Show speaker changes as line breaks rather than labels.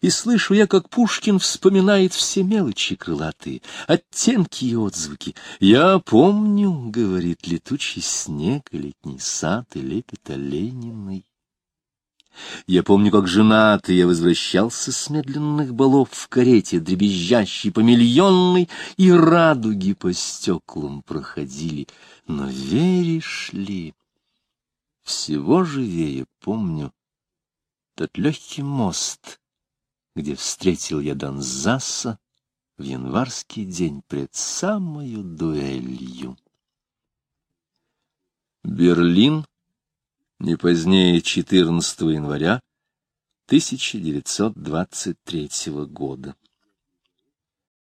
и слышу я, как Пушкин вспоминает все мелочи крылатые, оттенки и отзвуки. «Я помню», — говорит летучий снег, и летний сад, и лепет олениный. Я помню, как женатый я возвращался с медленных балов в карете, дребезжащей по миллионной, и радуги по стеклам проходили. Но веришь ли, всего живее помню тот легкий мост, где встретил я Донзаса в январский день пред самою дуэлью. Берлин, не позднее 14 января 1923 года.